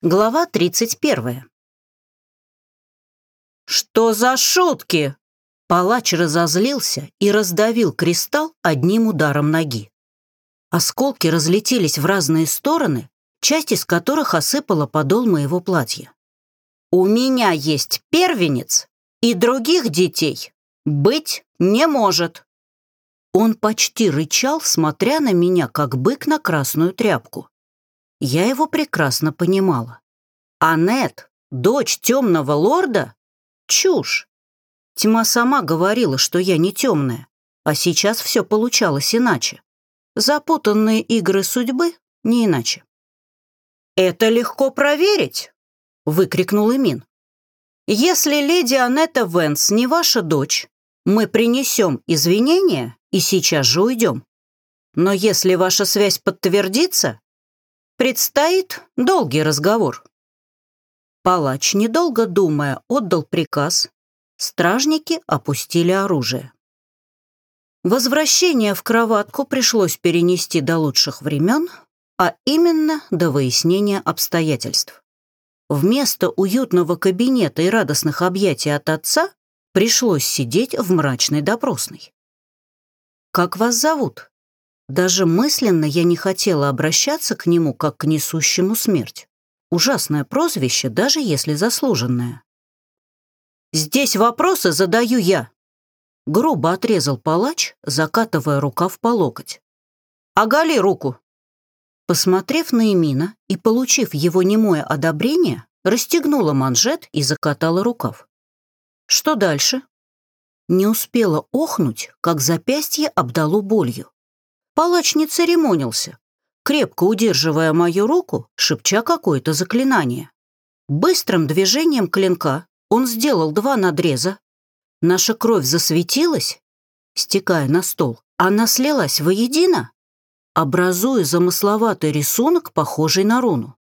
Глава 31. «Что за шутки?» Палач разозлился и раздавил кристалл одним ударом ноги. Осколки разлетелись в разные стороны, часть из которых осыпала подол моего платья. «У меня есть первенец, и других детей быть не может!» Он почти рычал, смотря на меня, как бык на красную тряпку. Я его прекрасно понимала. Аннет, дочь темного лорда? Чушь. Тьма сама говорила, что я не темная, а сейчас все получалось иначе. Запутанные игры судьбы не иначе. «Это легко проверить!» — выкрикнул Эмин. «Если леди Анетта Венс не ваша дочь, мы принесем извинения и сейчас же уйдем. Но если ваша связь подтвердится, Предстоит долгий разговор. Палач, недолго думая, отдал приказ. Стражники опустили оружие. Возвращение в кроватку пришлось перенести до лучших времен, а именно до выяснения обстоятельств. Вместо уютного кабинета и радостных объятий от отца пришлось сидеть в мрачной допросной. «Как вас зовут?» Даже мысленно я не хотела обращаться к нему как к несущему смерть. Ужасное прозвище, даже если заслуженное. «Здесь вопросы задаю я», — грубо отрезал палач, закатывая рукав по локоть. «Оголи руку!» Посмотрев на Эмина и получив его немое одобрение, расстегнула манжет и закатала рукав. Что дальше? Не успела охнуть, как запястье обдало болью. Палач не церемонился, крепко удерживая мою руку, шепча какое-то заклинание. Быстрым движением клинка он сделал два надреза. Наша кровь засветилась, стекая на стол. Она слилась воедино, образуя замысловатый рисунок, похожий на руну.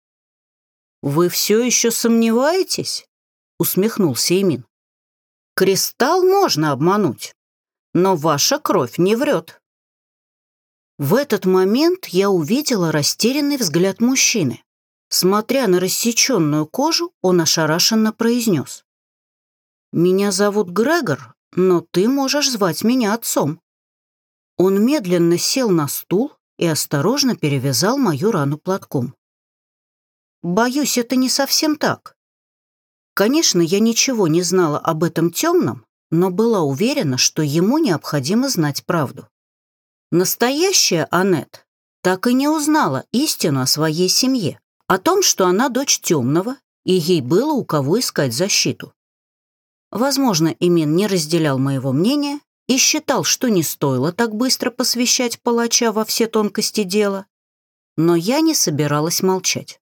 «Вы все еще сомневаетесь?» — усмехнулся Эмин. «Кристалл можно обмануть, но ваша кровь не врет. В этот момент я увидела растерянный взгляд мужчины. Смотря на рассеченную кожу, он ошарашенно произнес. «Меня зовут Грегор, но ты можешь звать меня отцом». Он медленно сел на стул и осторожно перевязал мою рану платком. «Боюсь, это не совсем так. Конечно, я ничего не знала об этом темном, но была уверена, что ему необходимо знать правду. Настоящая Аннет так и не узнала истину о своей семье, о том, что она дочь темного, и ей было у кого искать защиту. Возможно, Имин не разделял моего мнения и считал, что не стоило так быстро посвящать палача во все тонкости дела, но я не собиралась молчать.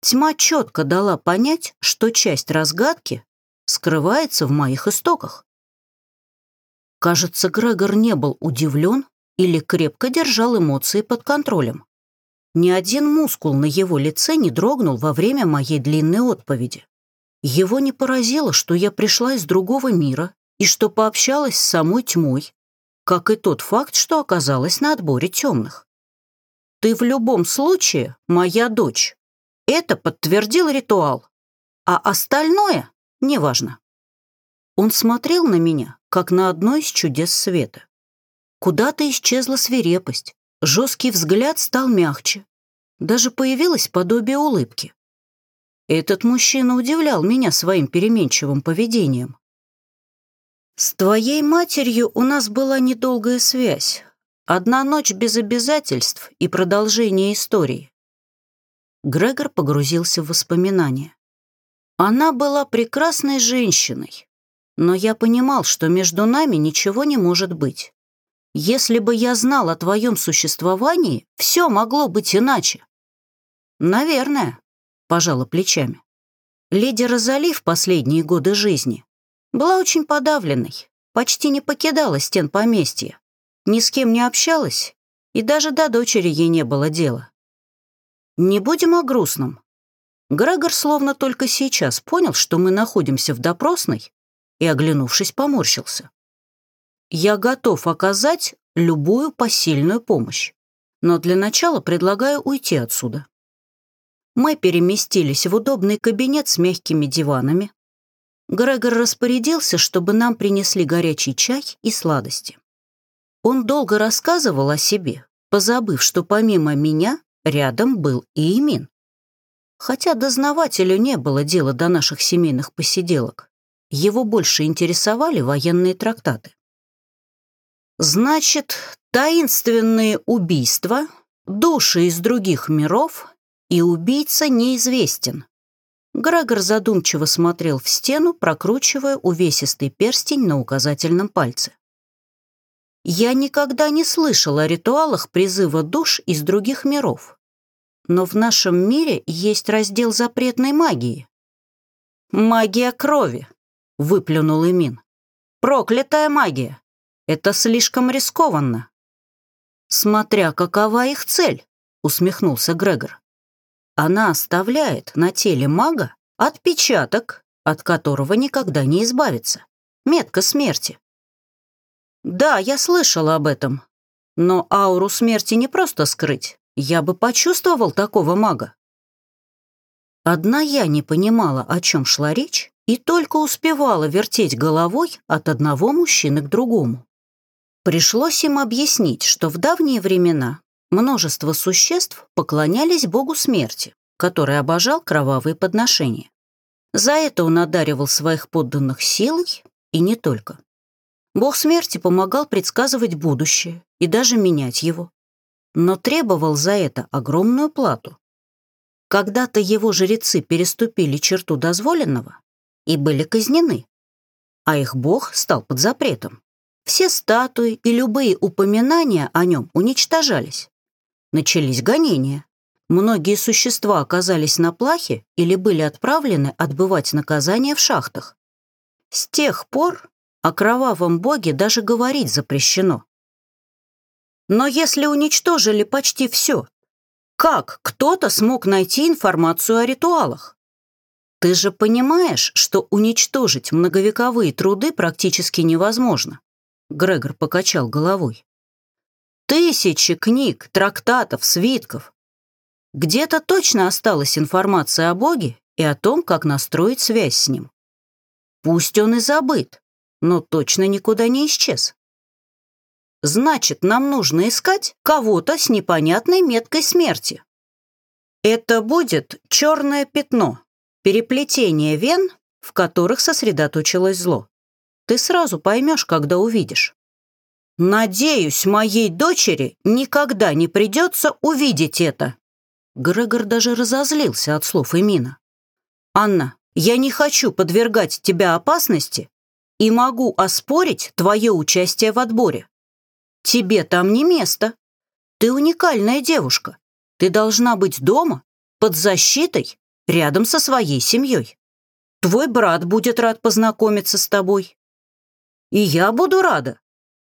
Тьма четко дала понять, что часть разгадки скрывается в моих истоках. Кажется, Грегор не был удивлен или крепко держал эмоции под контролем. Ни один мускул на его лице не дрогнул во время моей длинной отповеди. Его не поразило, что я пришла из другого мира и что пообщалась с самой тьмой, как и тот факт, что оказалась на отборе темных. «Ты в любом случае моя дочь», это подтвердил ритуал, а остальное неважно. Он смотрел на меня, как на одно из чудес света. Куда-то исчезла свирепость, жесткий взгляд стал мягче. Даже появилось подобие улыбки. Этот мужчина удивлял меня своим переменчивым поведением. «С твоей матерью у нас была недолгая связь. Одна ночь без обязательств и продолжение истории». Грегор погрузился в воспоминания. Она была прекрасной женщиной, но я понимал, что между нами ничего не может быть. Если бы я знал о твоем существовании, все могло быть иначе. Наверное, пожала плечами. Леди Розали в последние годы жизни была очень подавленной, почти не покидала стен поместья, ни с кем не общалась, и даже до дочери ей не было дела. Не будем о грустном. Грегор словно только сейчас понял, что мы находимся в допросной, и, оглянувшись, поморщился. Я готов оказать любую посильную помощь, но для начала предлагаю уйти отсюда. Мы переместились в удобный кабинет с мягкими диванами. Грегор распорядился, чтобы нам принесли горячий чай и сладости. Он долго рассказывал о себе, позабыв, что помимо меня рядом был и Имин. Хотя дознавателю не было дела до наших семейных посиделок. Его больше интересовали военные трактаты. Значит, таинственные убийства, души из других миров и убийца неизвестен. Грегор задумчиво смотрел в стену, прокручивая увесистый перстень на указательном пальце. Я никогда не слышал о ритуалах призыва душ из других миров. Но в нашем мире есть раздел запретной магии. «Магия крови», — выплюнул Эмин. «Проклятая магия! Это слишком рискованно». «Смотря какова их цель», — усмехнулся Грегор. «Она оставляет на теле мага отпечаток, от которого никогда не избавиться. Метка смерти». «Да, я слышала об этом. Но ауру смерти не просто скрыть. Я бы почувствовал такого мага». Одна я не понимала, о чем шла речь, и только успевала вертеть головой от одного мужчины к другому. Пришлось им объяснить, что в давние времена множество существ поклонялись богу смерти, который обожал кровавые подношения. За это он одаривал своих подданных силой и не только. Бог смерти помогал предсказывать будущее и даже менять его, но требовал за это огромную плату. Когда-то его жрецы переступили черту дозволенного, и были казнены, а их бог стал под запретом. Все статуи и любые упоминания о нем уничтожались. Начались гонения. Многие существа оказались на плахе или были отправлены отбывать наказание в шахтах. С тех пор о кровавом боге даже говорить запрещено. Но если уничтожили почти все, как кто-то смог найти информацию о ритуалах? Ты же понимаешь, что уничтожить многовековые труды практически невозможно. Грегор покачал головой. Тысячи книг, трактатов, свитков. Где-то точно осталась информация о Боге и о том, как настроить связь с Ним. Пусть он и забыт, но точно никуда не исчез. Значит, нам нужно искать кого-то с непонятной меткой смерти. Это будет черное пятно, Переплетение вен, в которых сосредоточилось зло. Ты сразу поймешь, когда увидишь. Надеюсь, моей дочери никогда не придется увидеть это. Грегор даже разозлился от слов Эмина. «Анна, я не хочу подвергать тебя опасности и могу оспорить твое участие в отборе. Тебе там не место. Ты уникальная девушка. Ты должна быть дома, под защитой рядом со своей семьей. Твой брат будет рад познакомиться с тобой. И я буду рада.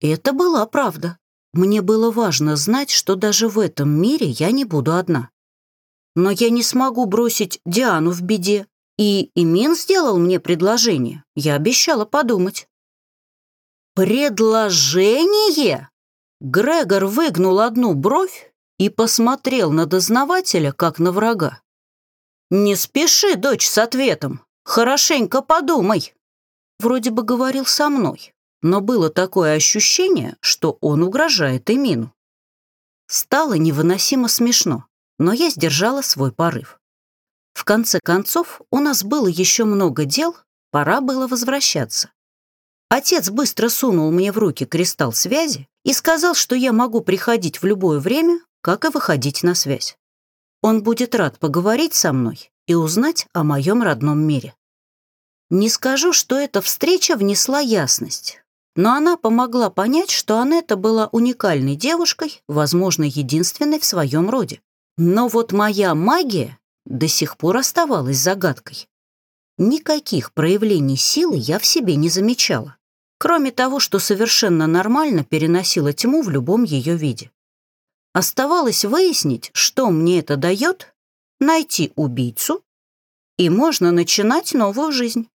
Это была правда. Мне было важно знать, что даже в этом мире я не буду одна. Но я не смогу бросить Диану в беде. И Имин сделал мне предложение. Я обещала подумать. «Предложение?» Грегор выгнул одну бровь и посмотрел на дознавателя, как на врага. «Не спеши, дочь, с ответом. Хорошенько подумай». Вроде бы говорил со мной, но было такое ощущение, что он угрожает Эмину. Стало невыносимо смешно, но я сдержала свой порыв. В конце концов, у нас было еще много дел, пора было возвращаться. Отец быстро сунул мне в руки кристалл связи и сказал, что я могу приходить в любое время, как и выходить на связь. Он будет рад поговорить со мной и узнать о моем родном мире. Не скажу, что эта встреча внесла ясность, но она помогла понять, что Анетта была уникальной девушкой, возможно, единственной в своем роде. Но вот моя магия до сих пор оставалась загадкой. Никаких проявлений силы я в себе не замечала, кроме того, что совершенно нормально переносила тьму в любом ее виде. Оставалось выяснить, что мне это дает, найти убийцу, и можно начинать новую жизнь.